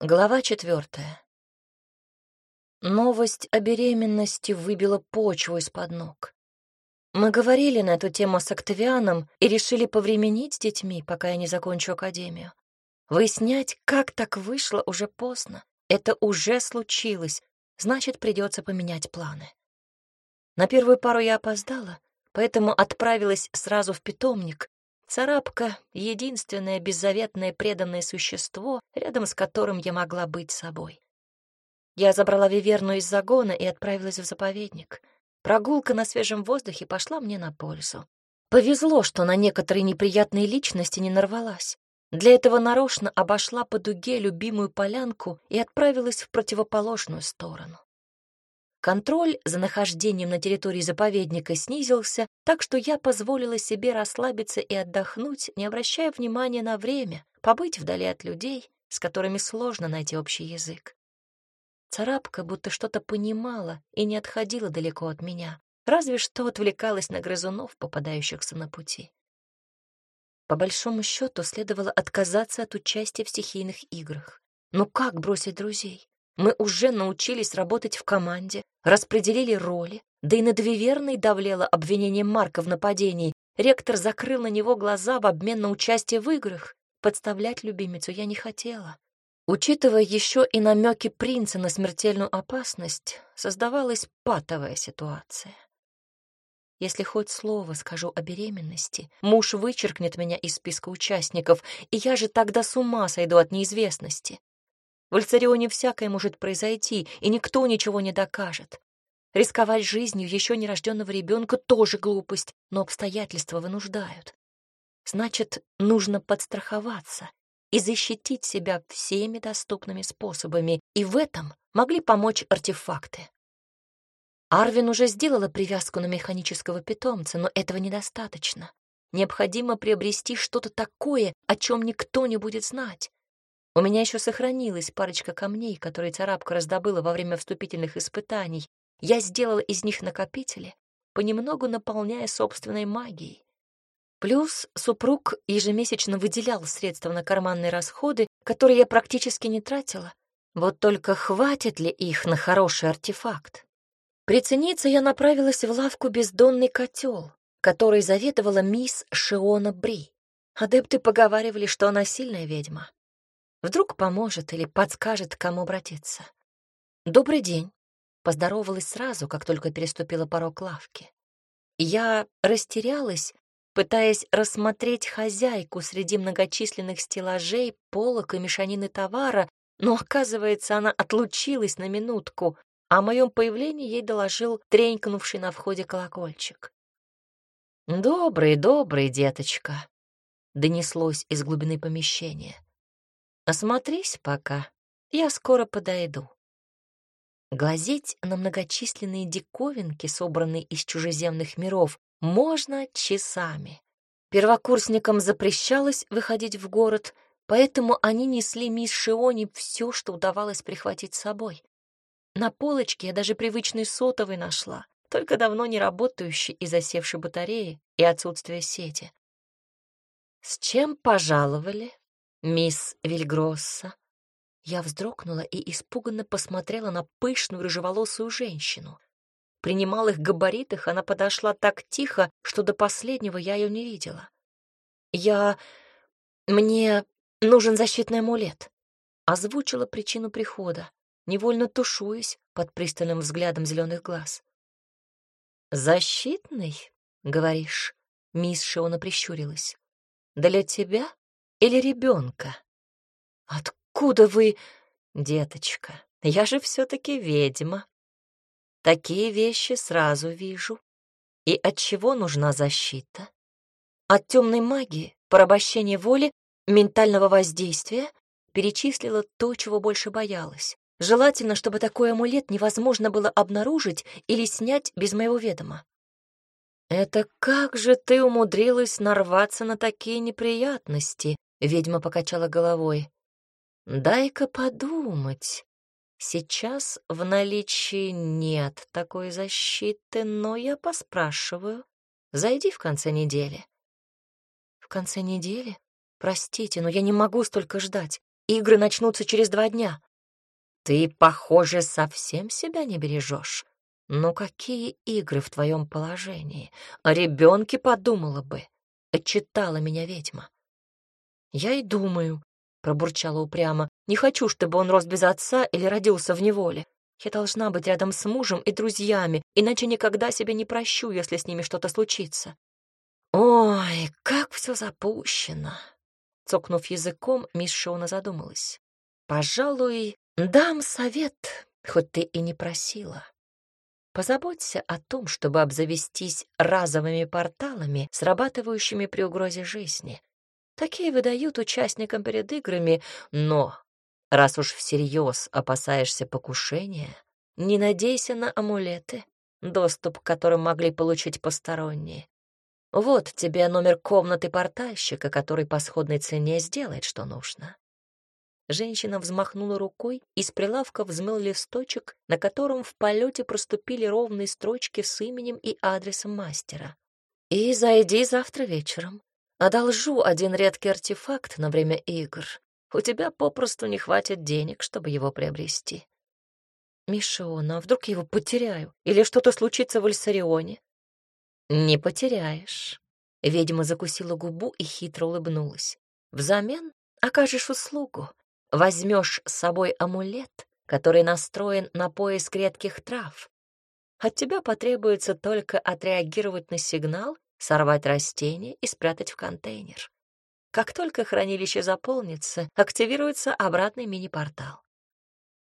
Глава четвертая. Новость о беременности выбила почву из-под ног. Мы говорили на эту тему с Октавианом и решили повременить с детьми, пока я не закончу академию. Выяснять, как так вышло, уже поздно. Это уже случилось, значит, придется поменять планы. На первую пару я опоздала, поэтому отправилась сразу в питомник, Царапка — единственное беззаветное преданное существо, рядом с которым я могла быть собой. Я забрала Виверну из загона и отправилась в заповедник. Прогулка на свежем воздухе пошла мне на пользу. Повезло, что на некоторые неприятные личности не нарвалась. Для этого нарочно обошла по дуге любимую полянку и отправилась в противоположную сторону. Контроль за нахождением на территории заповедника снизился, так что я позволила себе расслабиться и отдохнуть, не обращая внимания на время, побыть вдали от людей, с которыми сложно найти общий язык. Царапка будто что-то понимала и не отходила далеко от меня, разве что отвлекалась на грызунов, попадающихся на пути. По большому счету следовало отказаться от участия в стихийных играх. Но как бросить друзей? Мы уже научились работать в команде, распределили роли, да и на Двиверной давлело обвинение Марка в нападении. Ректор закрыл на него глаза в обмен на участие в играх. Подставлять любимицу я не хотела. Учитывая еще и намеки принца на смертельную опасность, создавалась патовая ситуация. Если хоть слово скажу о беременности, муж вычеркнет меня из списка участников, и я же тогда с ума сойду от неизвестности. В Альцарионе всякое может произойти, и никто ничего не докажет. Рисковать жизнью еще нерожденного ребенка тоже глупость, но обстоятельства вынуждают. Значит, нужно подстраховаться и защитить себя всеми доступными способами, и в этом могли помочь артефакты. Арвин уже сделала привязку на механического питомца, но этого недостаточно. Необходимо приобрести что-то такое, о чем никто не будет знать. У меня еще сохранилась парочка камней, которые царапка раздобыла во время вступительных испытаний. Я сделала из них накопители, понемногу наполняя собственной магией. Плюс супруг ежемесячно выделял средства на карманные расходы, которые я практически не тратила. Вот только хватит ли их на хороший артефакт? Прицениться я направилась в лавку «Бездонный котел», который заведовала мисс Шиона Бри. Адепты поговаривали, что она сильная ведьма. Вдруг поможет или подскажет, к кому обратиться. «Добрый день», — поздоровалась сразу, как только переступила порог лавки. Я растерялась, пытаясь рассмотреть хозяйку среди многочисленных стеллажей, полок и мешанины товара, но, оказывается, она отлучилась на минутку, а о моем появлении ей доложил тренькнувший на входе колокольчик. «Добрый, добрый, деточка», — донеслось из глубины помещения. Осмотрись пока, я скоро подойду. Глазеть на многочисленные диковинки, собранные из чужеземных миров, можно часами. Первокурсникам запрещалось выходить в город, поэтому они несли мисс Шиони все, что удавалось прихватить с собой. На полочке я даже привычный сотовый нашла, только давно не работающий из-за батареи и отсутствия сети. «С чем пожаловали?» «Мисс Вильгросса». Я вздрогнула и испуганно посмотрела на пышную рыжеволосую женщину. При немалых габаритах она подошла так тихо, что до последнего я ее не видела. «Я... мне нужен защитный амулет», — озвучила причину прихода, невольно тушуясь под пристальным взглядом зеленых глаз. «Защитный, говоришь?» — мисс Шиона прищурилась. «Для тебя или ребенка? Откуда вы, деточка? Я же все-таки ведьма. Такие вещи сразу вижу. И от чего нужна защита? От темной магии, порабощения воли, ментального воздействия перечислила то, чего больше боялась. Желательно, чтобы такой амулет невозможно было обнаружить или снять без моего ведома. «Это как же ты умудрилась нарваться на такие неприятности?» Ведьма покачала головой. «Дай-ка подумать. Сейчас в наличии нет такой защиты, но я поспрашиваю. Зайди в конце недели». «В конце недели? Простите, но я не могу столько ждать. игры начнутся через два дня. Ты, похоже, совсем себя не бережешь. Ну какие игры в твоем положении? О ребенке подумала бы. Отчитала меня ведьма. Я и думаю, пробурчала упрямо. Не хочу, чтобы он рос без отца или родился в неволе. Я должна быть рядом с мужем и друзьями, иначе никогда себе не прощу, если с ними что-то случится. Ой, как все запущено. Цокнув языком, мисс Шона задумалась. Пожалуй, дам совет, хоть ты и не просила. Позаботься о том, чтобы обзавестись разовыми порталами, срабатывающими при угрозе жизни. Такие выдают участникам перед играми, но раз уж всерьез опасаешься покушения, не надейся на амулеты, доступ к которым могли получить посторонние. Вот тебе номер комнаты портальщика, который по сходной цене сделает, что нужно. Женщина взмахнула рукой, и с прилавка взмыл листочек, на котором в полете проступили ровные строчки с именем и адресом мастера. «И зайди завтра вечером. Одолжу один редкий артефакт на время игр. У тебя попросту не хватит денег, чтобы его приобрести. Мишона, а вдруг его потеряю? Или что-то случится в Альсарионе? Не потеряешь. Ведьма закусила губу и хитро улыбнулась. Взамен окажешь услугу. Возьмешь с собой амулет, который настроен на поиск редких трав. От тебя потребуется только отреагировать на сигнал сорвать растение и спрятать в контейнер. Как только хранилище заполнится, активируется обратный мини-портал.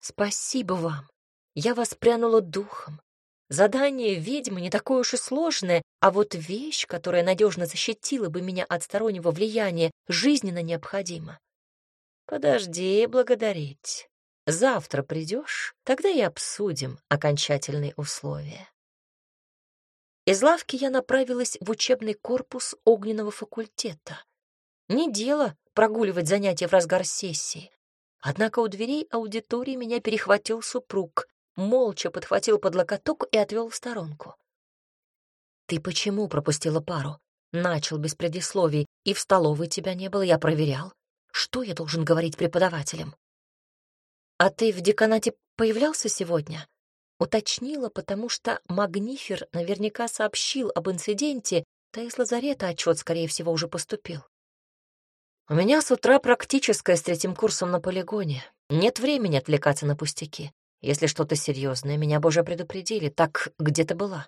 Спасибо вам. Я воспрянула духом. Задание ведьмы не такое уж и сложное, а вот вещь, которая надежно защитила бы меня от стороннего влияния, жизненно необходима. Подожди благодарить. Завтра придешь, тогда и обсудим окончательные условия. Из лавки я направилась в учебный корпус огненного факультета. Не дело прогуливать занятия в разгар сессии. Однако у дверей аудитории меня перехватил супруг, молча подхватил под локоток и отвел в сторонку. «Ты почему пропустила пару?» Начал без предисловий. «И в столовой тебя не было, я проверял. Что я должен говорить преподавателям?» «А ты в деканате появлялся сегодня?» Уточнила, потому что Магнифер наверняка сообщил об инциденте, да из лазарета отчет, скорее всего, уже поступил. У меня с утра практическое с третьим курсом на полигоне. Нет времени отвлекаться на пустяки. Если что-то серьезное, меня бы уже предупредили. Так где ты была?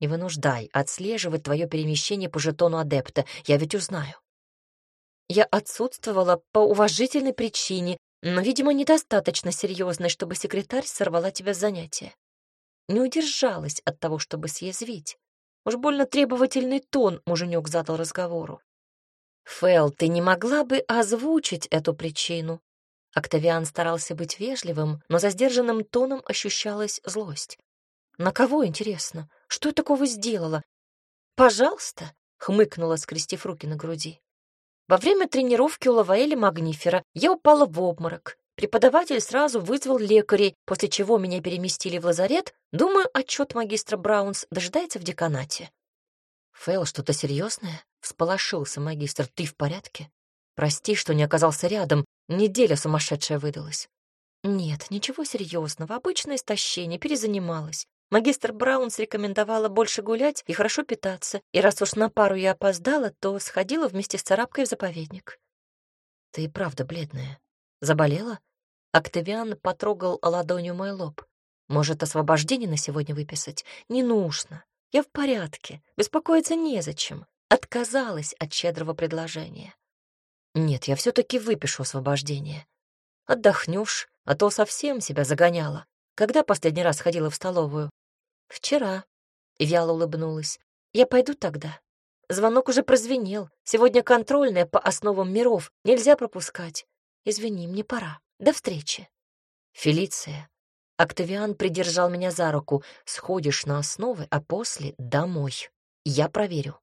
Не вынуждай отслеживать твое перемещение по жетону адепта. Я ведь узнаю. Я отсутствовала по уважительной причине, но, видимо, недостаточно серьезной, чтобы секретарь сорвала тебя с занятия не удержалась от того, чтобы съязвить. Уж больно требовательный тон муженек задал разговору. «Фэл, ты не могла бы озвучить эту причину?» Октавиан старался быть вежливым, но за сдержанным тоном ощущалась злость. «На кого, интересно? Что я такого сделала?» «Пожалуйста», — хмыкнула, скрестив руки на груди. «Во время тренировки у Лаваэля Магнифера я упала в обморок. Преподаватель сразу вызвал лекарей, после чего меня переместили в лазарет. Думаю, отчет магистра Браунс дожидается в деканате. Фейл, что-то серьезное? Всполошился магистр. Ты в порядке? Прости, что не оказался рядом. Неделя сумасшедшая выдалась. Нет, ничего серьезного. Обычное истощение, перезанималась. Магистр Браунс рекомендовала больше гулять и хорошо питаться, и раз уж на пару я опоздала, то сходила вместе с царапкой в заповедник. Ты и правда бледная. Заболела? Октавиан потрогал ладонью мой лоб. Может, освобождение на сегодня выписать? Не нужно. Я в порядке. Беспокоиться незачем. Отказалась от щедрого предложения. Нет, я все-таки выпишу освобождение. Отдохнешь, а то совсем себя загоняла. Когда последний раз ходила в столовую? Вчера. Вяло улыбнулась. Я пойду тогда. Звонок уже прозвенел. Сегодня контрольная по основам миров. Нельзя пропускать. Извини, мне пора. До встречи. Фелиция. Октавиан придержал меня за руку. Сходишь на основы, а после — домой. Я проверю.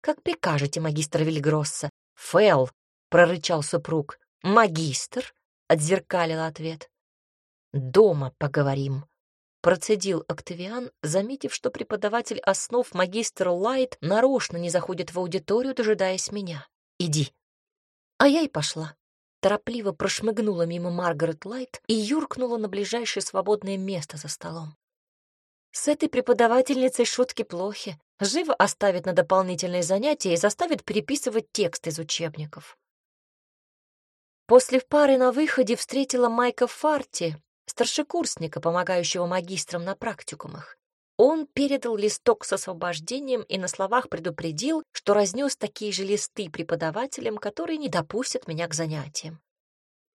Как прикажете, магистр Вильгросса. Фэл, — прорычал супруг. Магистр, — отзеркалил ответ. Дома поговорим. Процедил Октавиан, заметив, что преподаватель основ магистр Лайт нарочно не заходит в аудиторию, дожидаясь меня. Иди. А я и пошла. Торопливо прошмыгнула мимо Маргарет Лайт и юркнула на ближайшее свободное место за столом. С этой преподавательницей шутки плохи. Живо оставит на дополнительные занятия и заставит переписывать текст из учебников. После пары на выходе встретила Майка Фарти, старшекурсника, помогающего магистрам на практикумах. Он передал листок с освобождением и на словах предупредил, что разнес такие же листы преподавателям, которые не допустят меня к занятиям.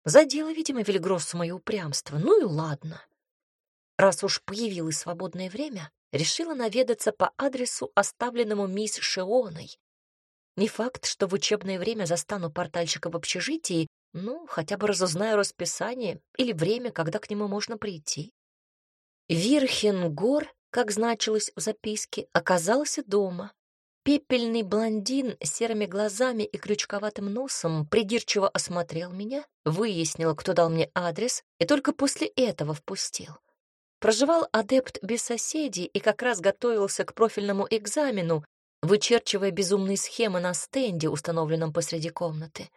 Задело, видимо, Вильгроссу мое упрямство. Ну и ладно. Раз уж появилось свободное время, решила наведаться по адресу, оставленному мисс Шионой. Не факт, что в учебное время застану портальщика в общежитии, ну, хотя бы разузнаю расписание или время, когда к нему можно прийти. Вирхенгор как значилось в записке, оказался дома. Пепельный блондин с серыми глазами и крючковатым носом придирчиво осмотрел меня, выяснил, кто дал мне адрес, и только после этого впустил. Проживал адепт без соседей и как раз готовился к профильному экзамену, вычерчивая безумные схемы на стенде, установленном посреди комнаты.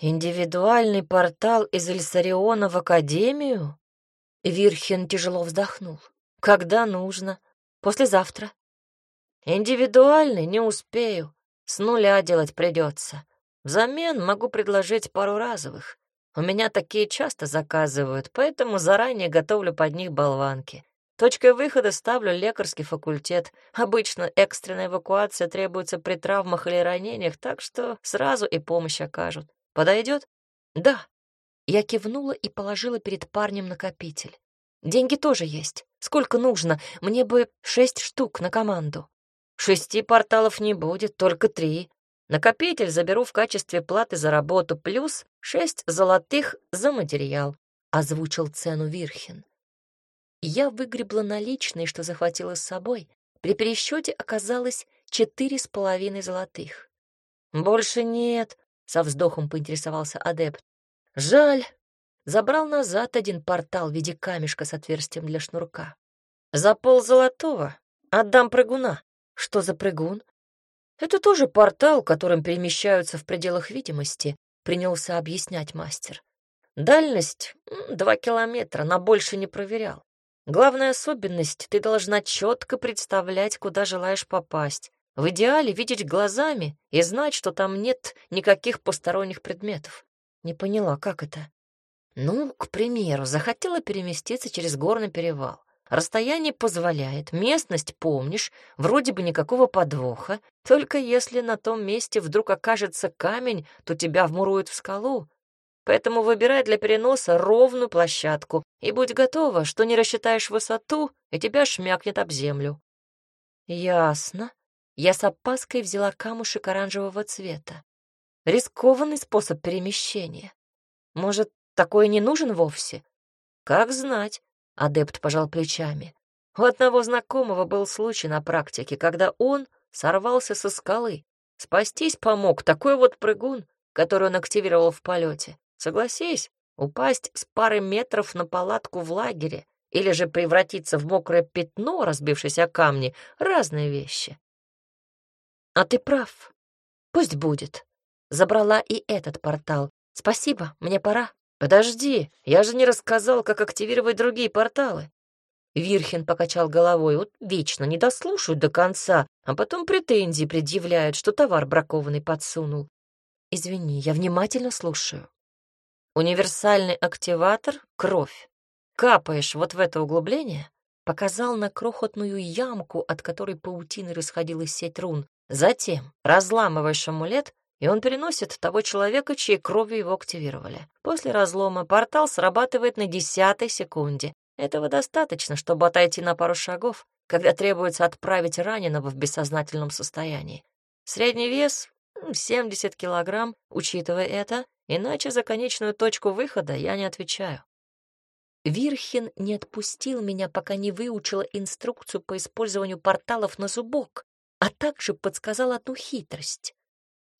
«Индивидуальный портал из Эльсариона в Академию?» Вирхен тяжело вздохнул. Когда нужно? Послезавтра. Индивидуальный не успею. С нуля делать придется. Взамен могу предложить пару разовых. У меня такие часто заказывают, поэтому заранее готовлю под них болванки. Точкой выхода ставлю лекарский факультет. Обычно экстренная эвакуация требуется при травмах или ранениях, так что сразу и помощь окажут. Подойдет? Да. Я кивнула и положила перед парнем накопитель. Деньги тоже есть. Сколько нужно? Мне бы шесть штук на команду. Шести порталов не будет, только три. Накопитель заберу в качестве платы за работу, плюс шесть золотых за материал. Озвучил цену Вирхин. Я выгребла наличные, что захватила с собой. При пересчете оказалось четыре с половиной золотых. «Больше нет», — со вздохом поинтересовался адепт. «Жаль, забрал назад один портал в виде камешка с отверстием для шнурка. «За пол золотого отдам прыгуна». «Что за прыгун?» «Это тоже портал, которым перемещаются в пределах видимости», — принялся объяснять мастер. «Дальность — два километра, на больше не проверял. Главная особенность — ты должна четко представлять, куда желаешь попасть. В идеале видеть глазами и знать, что там нет никаких посторонних предметов». Не поняла, как это? Ну, к примеру, захотела переместиться через горный перевал. Расстояние позволяет, местность помнишь, вроде бы никакого подвоха, только если на том месте вдруг окажется камень, то тебя вмуруют в скалу. Поэтому выбирай для переноса ровную площадку и будь готова, что не рассчитаешь высоту, и тебя шмякнет об землю. Ясно. Я с опаской взяла камушек оранжевого цвета. Рискованный способ перемещения. Может, такой не нужен вовсе? Как знать, адепт пожал плечами. У одного знакомого был случай на практике, когда он сорвался со скалы. Спастись помог такой вот прыгун, который он активировал в полете. Согласись, упасть с пары метров на палатку в лагере или же превратиться в мокрое пятно, разбившееся о камни — разные вещи. А ты прав. Пусть будет. Забрала и этот портал. Спасибо, мне пора. «Подожди, я же не рассказал, как активировать другие порталы». Вирхин покачал головой. Вот вечно не дослушают до конца, а потом претензии предъявляют, что товар бракованный подсунул. Извини, я внимательно слушаю. Универсальный активатор — кровь. Капаешь вот в это углубление, показал на крохотную ямку, от которой паутиной расходилась сеть рун. Затем разламываешь амулет и он переносит того человека, чьей кровью его активировали. После разлома портал срабатывает на десятой секунде. Этого достаточно, чтобы отойти на пару шагов, когда требуется отправить раненого в бессознательном состоянии. Средний вес — 70 килограмм, учитывая это, иначе за конечную точку выхода я не отвечаю. Вирхин не отпустил меня, пока не выучила инструкцию по использованию порталов на зубок, а также подсказал одну хитрость.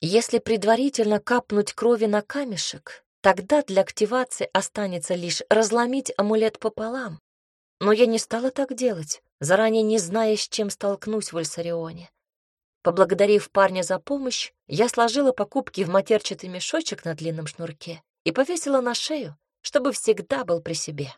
Если предварительно капнуть крови на камешек, тогда для активации останется лишь разломить амулет пополам. Но я не стала так делать, заранее не зная, с чем столкнусь в Альсарионе. Поблагодарив парня за помощь, я сложила покупки в матерчатый мешочек на длинном шнурке и повесила на шею, чтобы всегда был при себе.